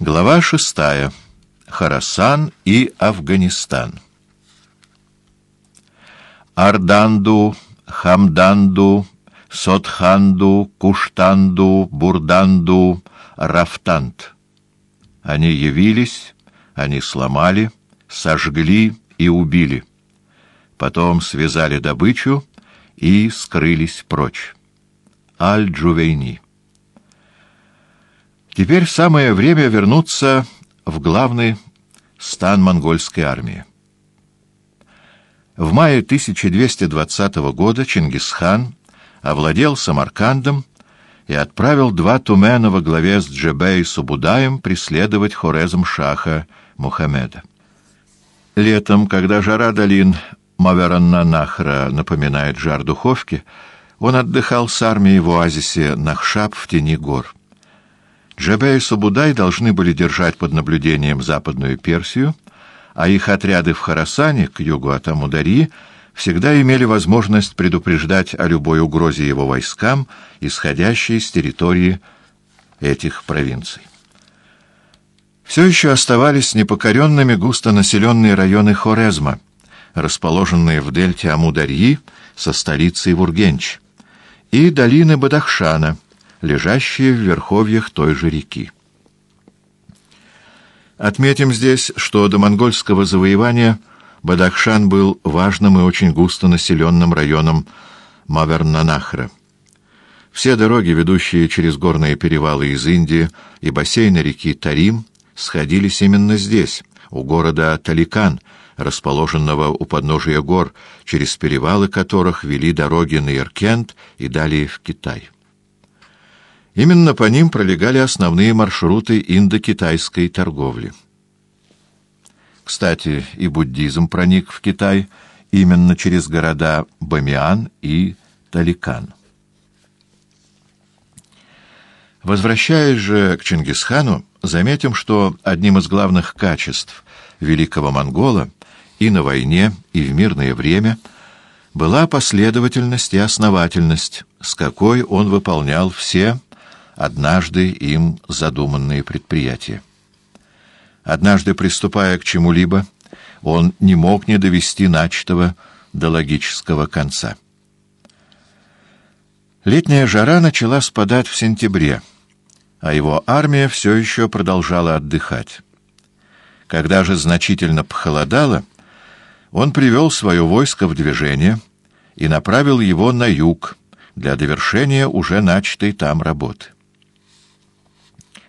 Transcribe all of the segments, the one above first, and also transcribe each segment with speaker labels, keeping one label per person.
Speaker 1: Глава шестая. Харасан и Афганистан. Арданду, Хамданду, Сотханду, Куштанду, Бурданду, Рафтант. Они явились, они сломали, сожгли и убили. Потом связали добычу и скрылись прочь. Аль-Джувейни. Теперь самое время вернуться в главный стан монгольской армии. В мае 1220 года Чингисхан овладел Самаркандом и отправил два тумена во главе с Джебей Субудаем преследовать Хорезм-Шаха Мухаммеда. Летом, когда жара долин Маверанна-Нахра напоминает жар духовки, он отдыхал с армией в оазисе Нахшаб в тени гор. Джебе и Субудай должны были держать под наблюдением Западную Персию, а их отряды в Харасане, к югу от Амудари, всегда имели возможность предупреждать о любой угрозе его войскам, исходящей с территории этих провинций. Все еще оставались непокоренными густонаселенные районы Хорезма, расположенные в дельте Амударьи со столицей Вургенч, и долины Бадахшана — лежащие в верховьях той же реки. Отметим здесь, что до монгольского завоевания Бадахшан был важным и очень густо населенным районом Мавернанахра. Все дороги, ведущие через горные перевалы из Индии и бассейна реки Тарим, сходились именно здесь, у города Таликан, расположенного у подножия гор, через перевалы которых вели дороги на Иркент и далее в Китай. Именно по ним пролегали основные маршруты индокитайской торговли. Кстати, и буддизм проник в Китай именно через города Бамиан и Таликан. Возвращаясь же к Чингисхану, заметим, что одним из главных качеств великого монгола и на войне, и в мирное время была последовательность и основательность, с какой он выполнял все однажды им задуманные предприятия. Однажды, приступая к чему-либо, он не мог не довести начатого до логического конца. Летняя жара начала спадать в сентябре, а его армия все еще продолжала отдыхать. Когда же значительно похолодало, он привел свое войско в движение и направил его на юг для довершения уже начатой там работы.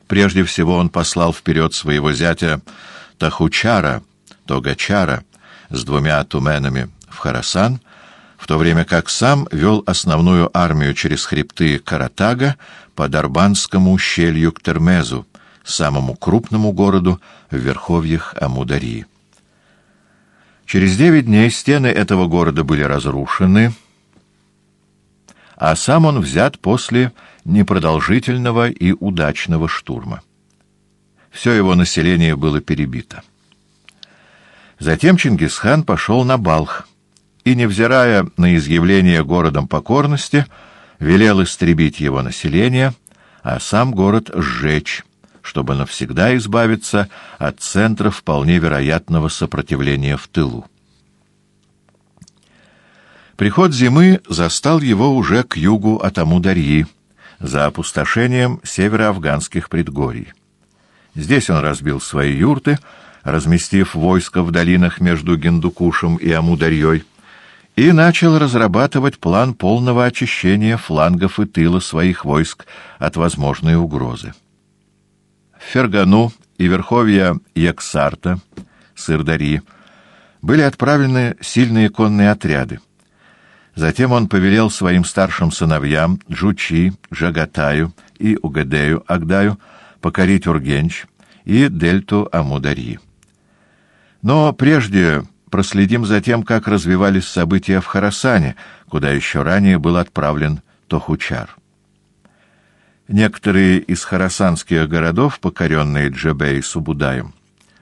Speaker 1: Прежде всего он послал вперед своего зятя Тахучара, Тогачара, с двумя туменами в Харасан, в то время как сам вел основную армию через хребты Каратага по Дарбанскому ущелью к Термезу, самому крупному городу в верховьях Амударии. Через девять дней стены этого города были разрушены, а сам он взят после непродолжительного и удачного штурма. Все его население было перебито. Затем Чингисхан пошел на Балх и, невзирая на изъявление городом покорности, велел истребить его население, а сам город сжечь, чтобы навсегда избавиться от центра вполне вероятного сопротивления в тылу. Приход зимы застал его уже к югу от Амударьи, за опустошением североафганских предгорий. Здесь он разбил свои юрты, разместив войско в долинах между Гендукушем и Амударьей, и начал разрабатывать план полного очищения флангов и тыла своих войск от возможной угрозы. В Фергану и верховья Яксарта, Сырдари, были отправлены сильные конные отряды, Затем он повелел своим старшим сыновьям Джучи, Жагатаю и Угадею Агдаю покорить Ургенч и дельту Амударьи. Но прежде проследим за тем, как развивались события в Харасане, куда еще ранее был отправлен Тохучар. Некоторые из харасанских городов, покоренные Джебе и Субудаем,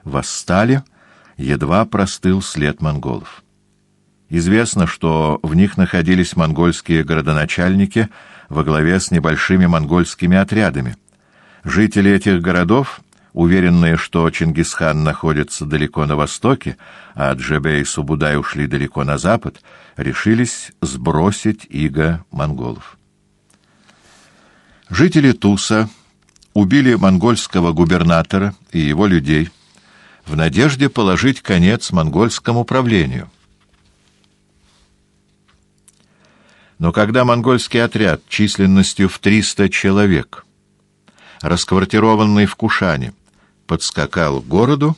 Speaker 1: восстали, едва простыл след монголов. Известно, что в них находились монгольские городоначальники во главе с небольшими монгольскими отрядами. Жители этих городов уверенные, что Чингисхан находится далеко на востоке, а Джебе и Субудай ушли далеко на запад, решились сбросить иго монголов. Жители Туса убили монгольского губернатора и его людей в надежде положить конец монгольскому правлению. Но когда монгольский отряд численностью в 300 человек, расквартированный в Кушане, подскакал к городу,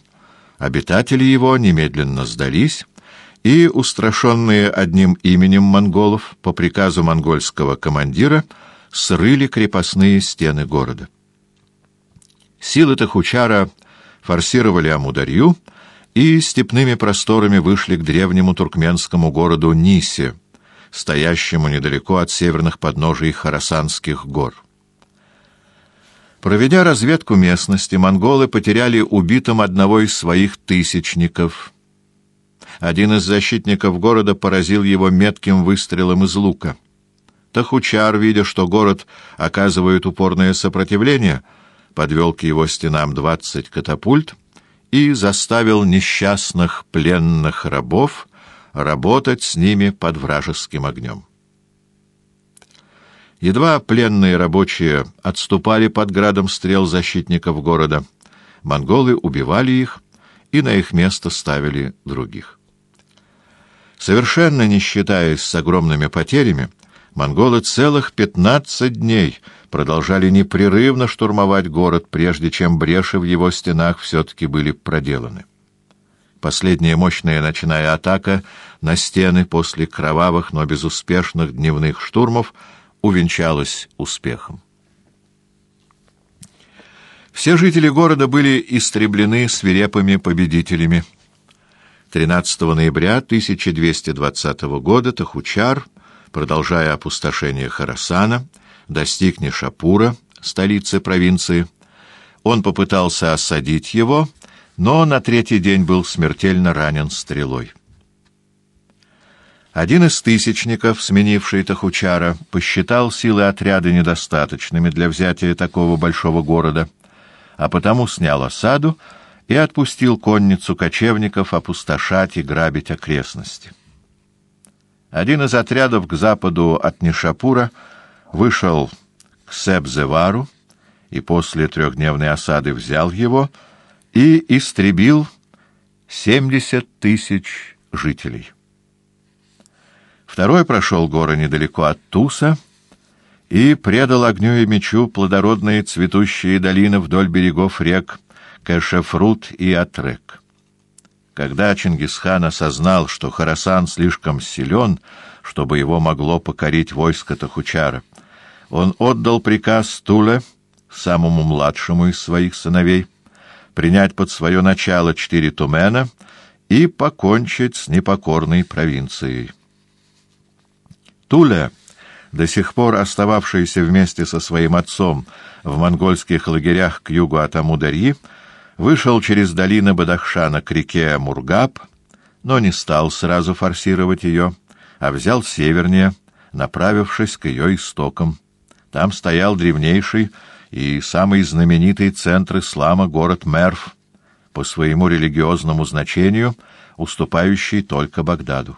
Speaker 1: обитатели его немедленно сдались, и, устрашенные одним именем монголов, по приказу монгольского командира, срыли крепостные стены города. Силы Тахучара форсировали Амударью и степными просторами вышли к древнему туркменскому городу Нисе, стоящему недалеко от северных подножий Харасанских гор. Проведя разведку местности, монголы потеряли убитым одного из своих тысячников. Один из защитников города поразил его метким выстрелом из лука. Тахучар, видя, что город оказывает упорное сопротивление, подвел к его стенам двадцать катапульт и заставил несчастных пленных рабов работать с ними под вражеским огнем. Едва пленные рабочие отступали под градом стрел защитников города, монголы убивали их и на их место ставили других. Совершенно не считаясь с огромными потерями, монголы целых пятнадцать дней продолжали непрерывно штурмовать город, прежде чем бреши в его стенах все-таки были проделаны. Последняя мощная ночная атака на стены после кровавых, но безуспешных дневных штурмов — увенчалось успехом. Все жители города были истреблены свирепыми победителями. 13 ноября 1220 года Тахучар, продолжая опустошение Харасана, достиг Нишапура, столицы провинции. Он попытался осадить его, но на третий день был смертельно ранен стрелой. Один из тысячников, сменивший Тахучара, посчитал силы отряда недостаточными для взятия такого большого города, а потому снял осаду и отпустил конницу кочевников опустошать и грабить окрестности. Один из отрядов к западу от Нишапура вышел к Себзевару и после трехдневной осады взял его и истребил семьдесят тысяч жителей. Второй прошел горы недалеко от Туса и предал огню и мечу плодородные цветущие долины вдоль берегов рек Кэшефрут и Атрек. Когда Чингисхан осознал, что Харасан слишком силен, чтобы его могло покорить войско Тахучара, он отдал приказ Туле, самому младшему из своих сыновей, принять под свое начало четыре тумена и покончить с непокорной провинцией. Туля, до сих пор остававшийся вместе со своим отцом в монгольских лагерях к югу от Амударьи, вышел через долины Бадахшана к реке Мургаб, но не стал сразу форсировать ее, а взял севернее, направившись к ее истокам. Там стоял древнейший и самый знаменитый центр ислама город Мерв, по своему религиозному значению уступающий только Багдаду.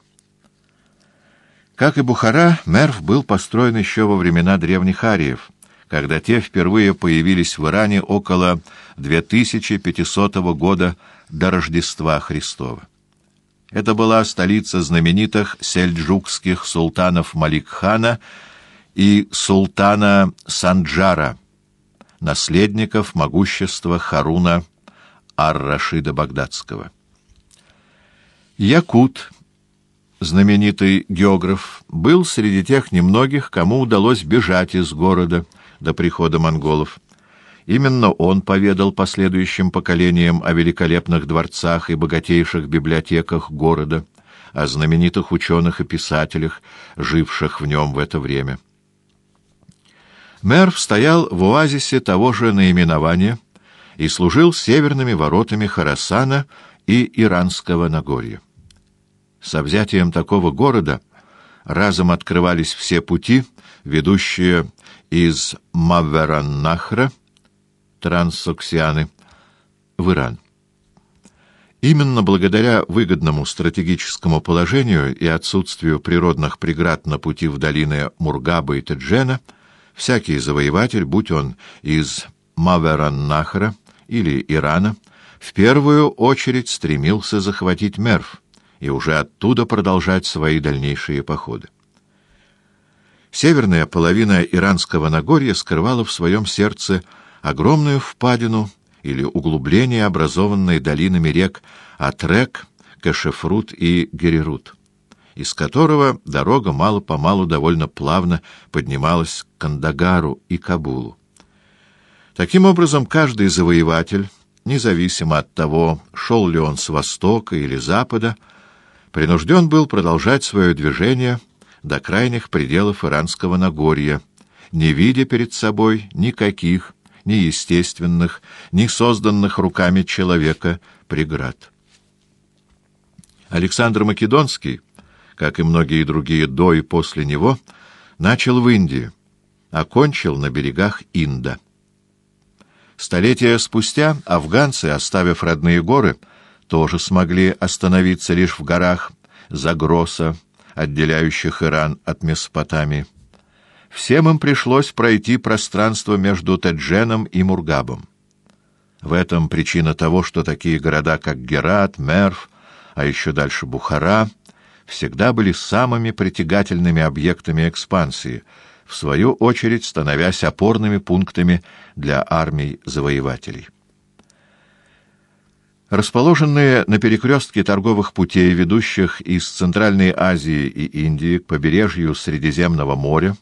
Speaker 1: Как и Бухара, Мерв был построен еще во времена древних ариев, когда те впервые появились в Иране около 2500 года до Рождества Христова. Это была столица знаменитых сельджукских султанов Маликхана и султана Санджара, наследников могущества Харуна Ар-Рашида Багдадского. Якут знаменитый географ, был среди тех немногих, кому удалось бежать из города до прихода монголов. Именно он поведал последующим поколениям о великолепных дворцах и богатейших библиотеках города, о знаменитых ученых и писателях, живших в нем в это время. Мерв стоял в оазисе того же наименования и служил северными воротами Харасана и Иранского Нагорья. Со взятием такого города разом открывались все пути, ведущие из Мавераннахра, Трансоксианы, в Иран. Именно благодаря выгодному стратегическому положению и отсутствию природных преград на пути в долины Мургаба и Теджена, всякий завоеватель, будь он из Мавераннахра или Ирана, в первую очередь стремился захватить Мерв и уже оттуда продолжать свои дальнейшие походы. Северная половина Иранского Нагорья скрывала в своем сердце огромную впадину или углубление, образованное долинами рек Атрек, Кашефрут и Герерут, из которого дорога мало-помалу довольно плавно поднималась к Кандагару и Кабулу. Таким образом, каждый завоеватель, независимо от того, шел ли он с востока или запада, принужден был продолжать свое движение до крайних пределов Иранского Нагорья, не видя перед собой никаких, ни естественных, ни созданных руками человека преград. Александр Македонский, как и многие другие до и после него, начал в Индии, окончил на берегах Инда. Столетия спустя афганцы, оставив родные горы, тоже смогли остановиться лишь в горах Загроса, отделяющих Иран от Месопотамии. Всем им пришлось пройти пространство между Тедженом и Мургабом. В этом причина того, что такие города, как Герат, Мерв, а еще дальше Бухара, всегда были самыми притягательными объектами экспансии — в свою очередь становясь опорными пунктами для армий завоевателей. Расположенные на перекрестке торговых путей, ведущих из Центральной Азии и Индии к побережью Средиземного моря,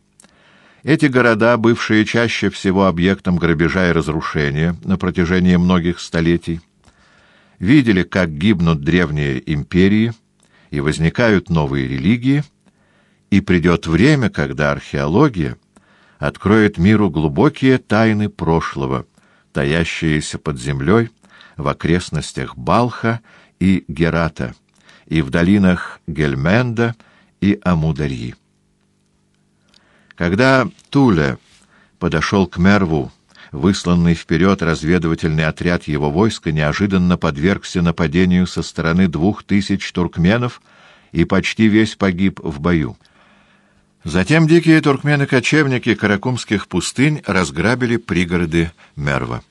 Speaker 1: эти города, бывшие чаще всего объектом грабежа и разрушения на протяжении многих столетий, видели, как гибнут древние империи и возникают новые религии — и придет время, когда археология откроет миру глубокие тайны прошлого, таящиеся под землей в окрестностях Балха и Герата, и в долинах Гельменда и Амударьи. Когда Туле подошел к Мерву, высланный вперед разведывательный отряд его войска неожиданно подвергся нападению со стороны двух тысяч туркменов и почти весь погиб в бою. Затем дикие туркмены-кочевники каракумских пустынь разграбили пригороды Мерва.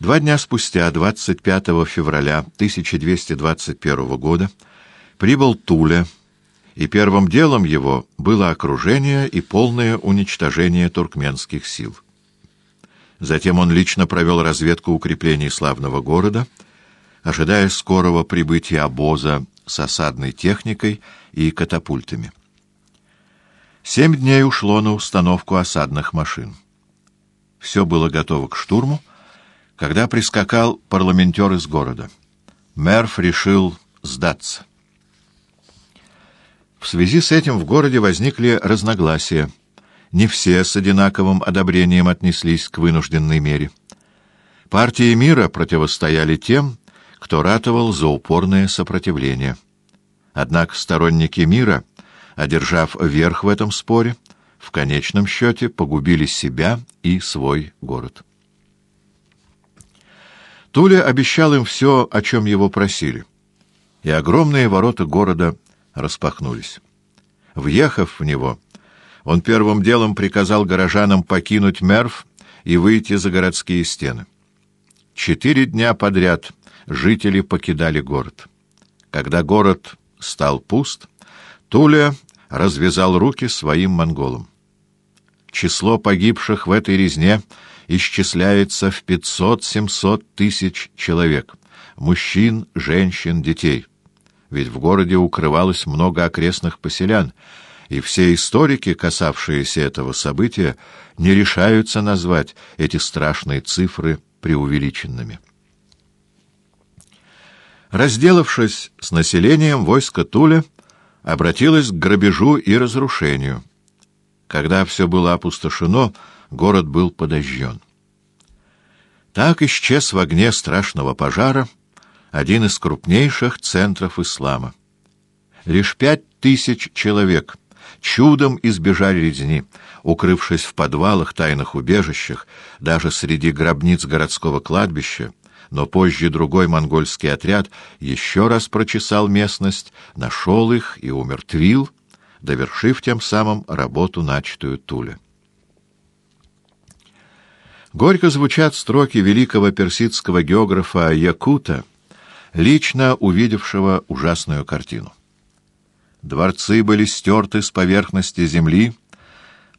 Speaker 1: Два дня спустя, 25 февраля 1221 года, прибыл Туле, и первым делом его было окружение и полное уничтожение туркменских сил. Затем он лично провел разведку укреплений славного города, ожидая скорого прибытия обоза с осадной техникой и катапультами. Семь дней ушло на установку осадных машин. Все было готово к штурму, когда прискакал парламентер из города. Мерф решил сдаться. В связи с этим в городе возникли разногласия. Не все с одинаковым одобрением отнеслись к вынужденной мере. Партии мира противостояли тем, кто ратовал за упорное сопротивление. Однако сторонники мира — одержав верх в этом споре, в конечном счете погубили себя и свой город. Туля обещал им все, о чем его просили, и огромные ворота города распахнулись. Въехав в него, он первым делом приказал горожанам покинуть Мерв и выйти за городские стены. Четыре дня подряд жители покидали город. Когда город стал пуст, Туля развязал руки своим монголам. Число погибших в этой резне исчисляется в 500-700 тысяч человек. Мужчин, женщин, детей. Ведь в городе укрывалось много окрестных поселян, и все историки, касавшиеся этого события, не решаются назвать эти страшные цифры преувеличенными. Разделавшись с населением, войско Туля обратилась к грабежу и разрушению. Когда все было опустошено, город был подожжен. Так исчез в огне страшного пожара один из крупнейших центров ислама. Лишь пять тысяч человек чудом избежали резни, укрывшись в подвалах, тайных убежищах, даже среди гробниц городского кладбища, но позже другой монгольский отряд еще раз прочесал местность, нашел их и умертвил, довершив тем самым работу, начатую Туля. Горько звучат строки великого персидского географа Якута, лично увидевшего ужасную картину. Дворцы были стерты с поверхности земли,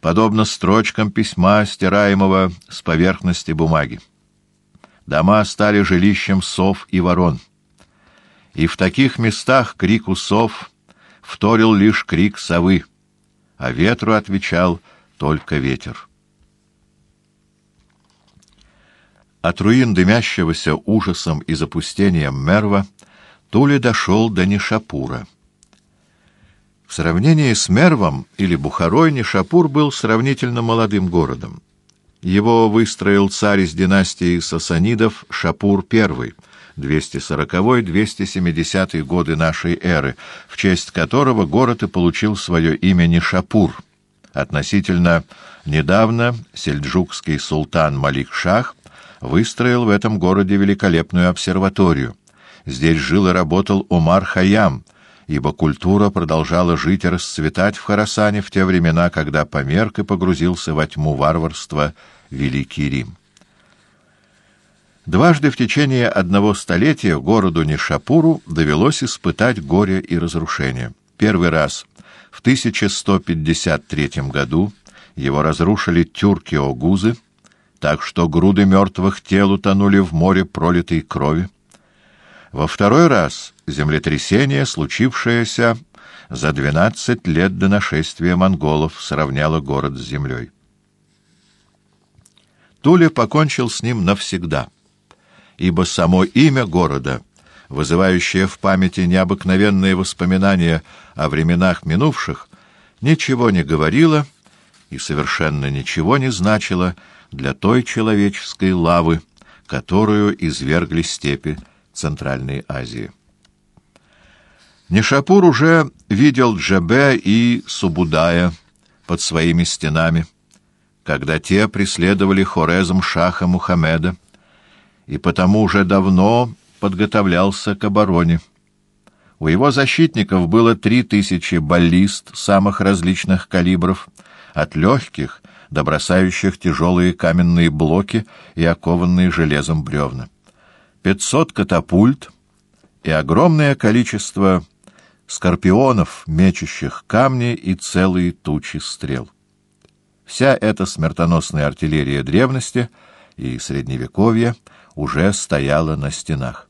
Speaker 1: подобно строчкам письма, стираемого с поверхности бумаги. Дома стали жилищем сов и ворон. И в таких местах крику сов вторил лишь крик совы, а ветру отвечал только ветер. От руин дымящегося ужасом и запустением Мерва Тули дошел до Нишапура. В сравнении с Мервом или Бухарой Нишапур был сравнительно молодым городом. Его выстроил царь из династии Сасанидов Шапур I, 240-270 годы нашей эры, в честь которого город и получил свое имя Нишапур. Относительно недавно сельджукский султан Малик-Шах выстроил в этом городе великолепную обсерваторию. Здесь жил и работал Умар Хаям, ибо культура продолжала жить и расцветать в Харасане в те времена, когда померк и погрузился во тьму варварства Великий Рим. Дважды в течение одного столетия городу Нишапуру довелось испытать горе и разрушение. Первый раз в 1153 году его разрушили тюрки-огузы, так что груды мертвых тел утонули в море пролитой крови. Во второй раз землетрясение, случившееся за двенадцать лет до нашествия монголов, сравняло город с землей. Туля покончил с ним навсегда, ибо само имя города, вызывающее в памяти необыкновенные воспоминания о временах минувших, ничего не говорило и совершенно ничего не значило для той человеческой лавы, которую извергли степи Центральной Азии. Нишапур уже видел Джабе и Субудая под своими стенами, когда те преследовали Хорезм Шаха Мухаммеда, и потому уже давно подготовлялся к обороне. У его защитников было три тысячи баллист самых различных калибров, от легких до бросающих тяжелые каменные блоки и окованные железом бревна, пятьсот катапульт и огромное количество скорпионов, мечущих камни и целые тучи стрел. Вся эта смертоносная артиллерия древности и средневековья уже стояла на стенах.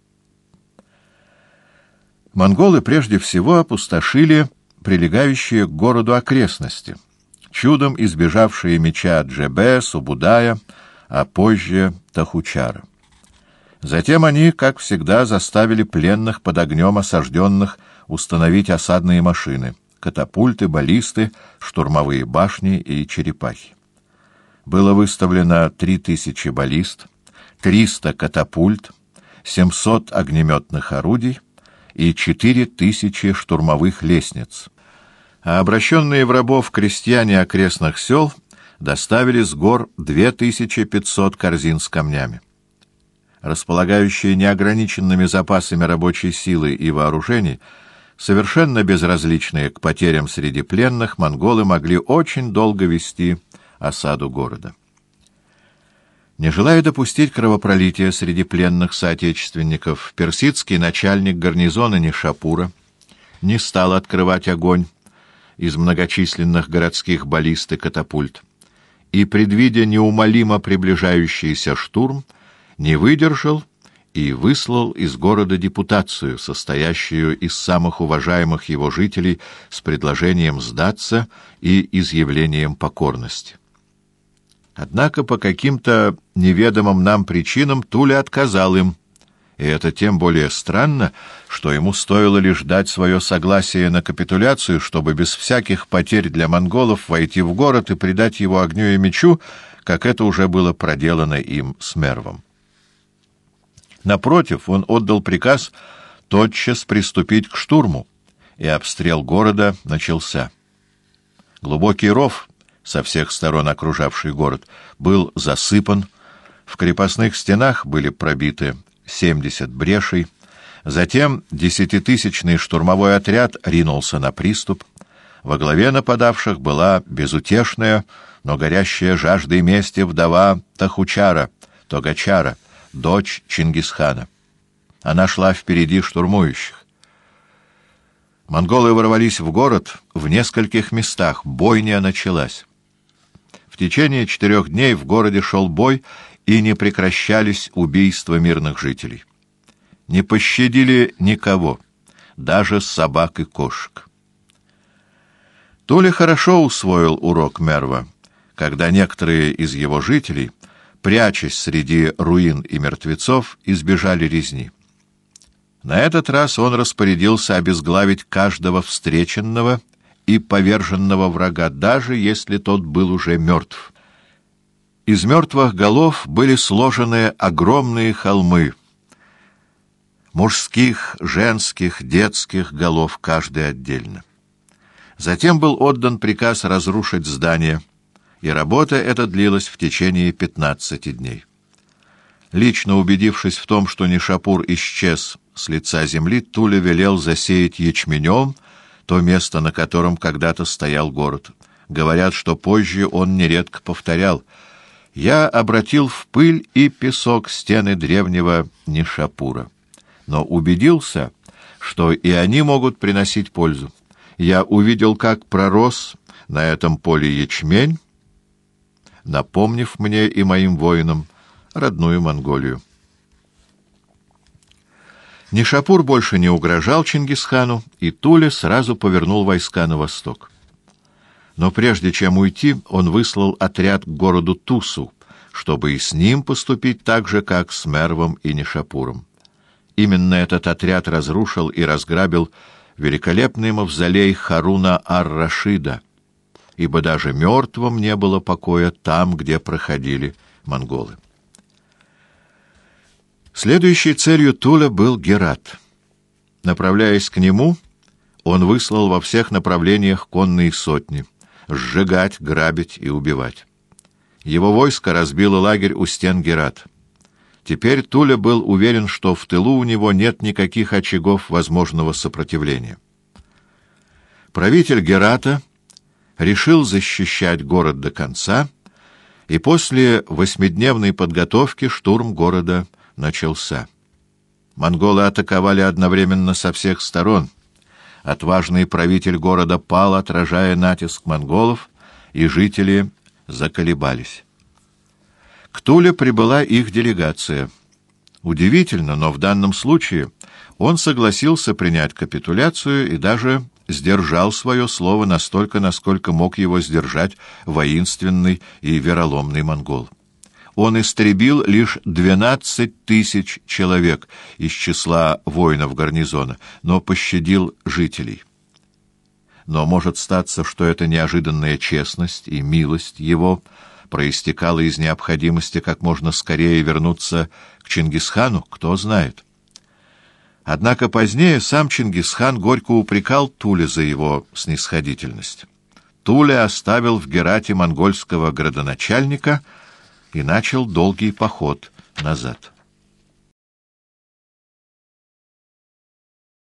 Speaker 1: Монголы прежде всего опустошили прилегающие к городу окрестности, чудом избежавшие меча Джебе, Субудая, а позже Тахучара. Затем они, как всегда, заставили пленных под огнем осажденных установить осадные машины — катапульты, баллисты, штурмовые башни и черепахи. Было выставлено 3000 баллист, 300 катапульт, 700 огнеметных орудий и 4000 штурмовых лестниц. А обращенные в рабов крестьяне окрестных сел доставили с гор 2500 корзин с камнями. Располагающие неограниченными запасами рабочей силы и вооружений – Совершенно безразличные к потерям среди пленных, монголы могли очень долго вести осаду города. Не желая допустить кровопролития среди пленных соотечественников, персидский начальник гарнизона Нишапура не стал открывать огонь из многочисленных городских баллист и катапульт, и, предвидя неумолимо приближающийся штурм, не выдержал и выслал из города депутацию, состоящую из самых уважаемых его жителей, с предложением сдаться и изъявлением покорности. Однако по каким-то неведомым нам причинам Туля отказал им, и это тем более странно, что ему стоило лишь дать свое согласие на капитуляцию, чтобы без всяких потерь для монголов войти в город и предать его огню и мечу, как это уже было проделано им с Мервом. Напротив, он отдал приказ тотчас приступить к штурму, и обстрел города начался. Глубокий ров, со всех сторон окружавший город, был засыпан, в крепостных стенах были пробиты 70 брешей. Затем десятитысячный штурмовой отряд ринулся на приступ. Во главе нападавших была безутешная, но горящая жаждой мести вдова Тахучара, Тогачара, дочь Чингисхана. Она шла впереди штурмующих. Монголы ворвались в город в нескольких местах. Бойня началась. В течение четырех дней в городе шел бой, и не прекращались убийства мирных жителей. Не пощадили никого, даже собак и кошек. Тули хорошо усвоил урок Мерва, когда некоторые из его жителей, прячась среди руин и мертвецов, избежали резни. На этот раз он распорядился обезглавить каждого встреченного и поверженного врага, даже если тот был уже мертв. Из мертвых голов были сложены огромные холмы. Мужских, женских, детских голов, каждый отдельно. Затем был отдан приказ разрушить здание, и работа эта длилась в течение пятнадцати дней. Лично убедившись в том, что Нишапур исчез с лица земли, Туля велел засеять ячменем то место, на котором когда-то стоял город. Говорят, что позже он нередко повторял «Я обратил в пыль и песок стены древнего Нишапура, но убедился, что и они могут приносить пользу. Я увидел, как пророс на этом поле ячмень, напомнив мне и моим воинам родную Монголию. Нишапур больше не угрожал Чингисхану, и Туля сразу повернул войска на восток. Но прежде чем уйти, он выслал отряд к городу Тусу, чтобы и с ним поступить так же, как с Мервом и Нишапуром. Именно этот отряд разрушил и разграбил великолепный мавзолей Харуна ар-Рашида, ибо даже мертвым не было покоя там, где проходили монголы. Следующей целью Туля был Герат. Направляясь к нему, он выслал во всех направлениях конные сотни — сжигать, грабить и убивать. Его войско разбило лагерь у стен Герат. Теперь Туля был уверен, что в тылу у него нет никаких очагов возможного сопротивления. Правитель Герата решил защищать город до конца, и после восьмидневной подготовки штурм города — начался. Монголы атаковали одновременно со всех сторон. Отважный правитель города пал, отражая натиск монголов, и жители заколебались. К Туле прибыла их делегация. Удивительно, но в данном случае он согласился принять капитуляцию и даже сдержал свое слово настолько, насколько мог его сдержать воинственный и вероломный монгол он истребил лишь двенадцать тысяч человек из числа воинов гарнизона, но пощадил жителей. Но может статься, что эта неожиданная честность и милость его проистекала из необходимости как можно скорее вернуться к Чингисхану, кто знает. Однако позднее сам Чингисхан горько упрекал Туле за его снисходительность. Туля оставил в Герате монгольского градоначальника — и начал долгий поход назад.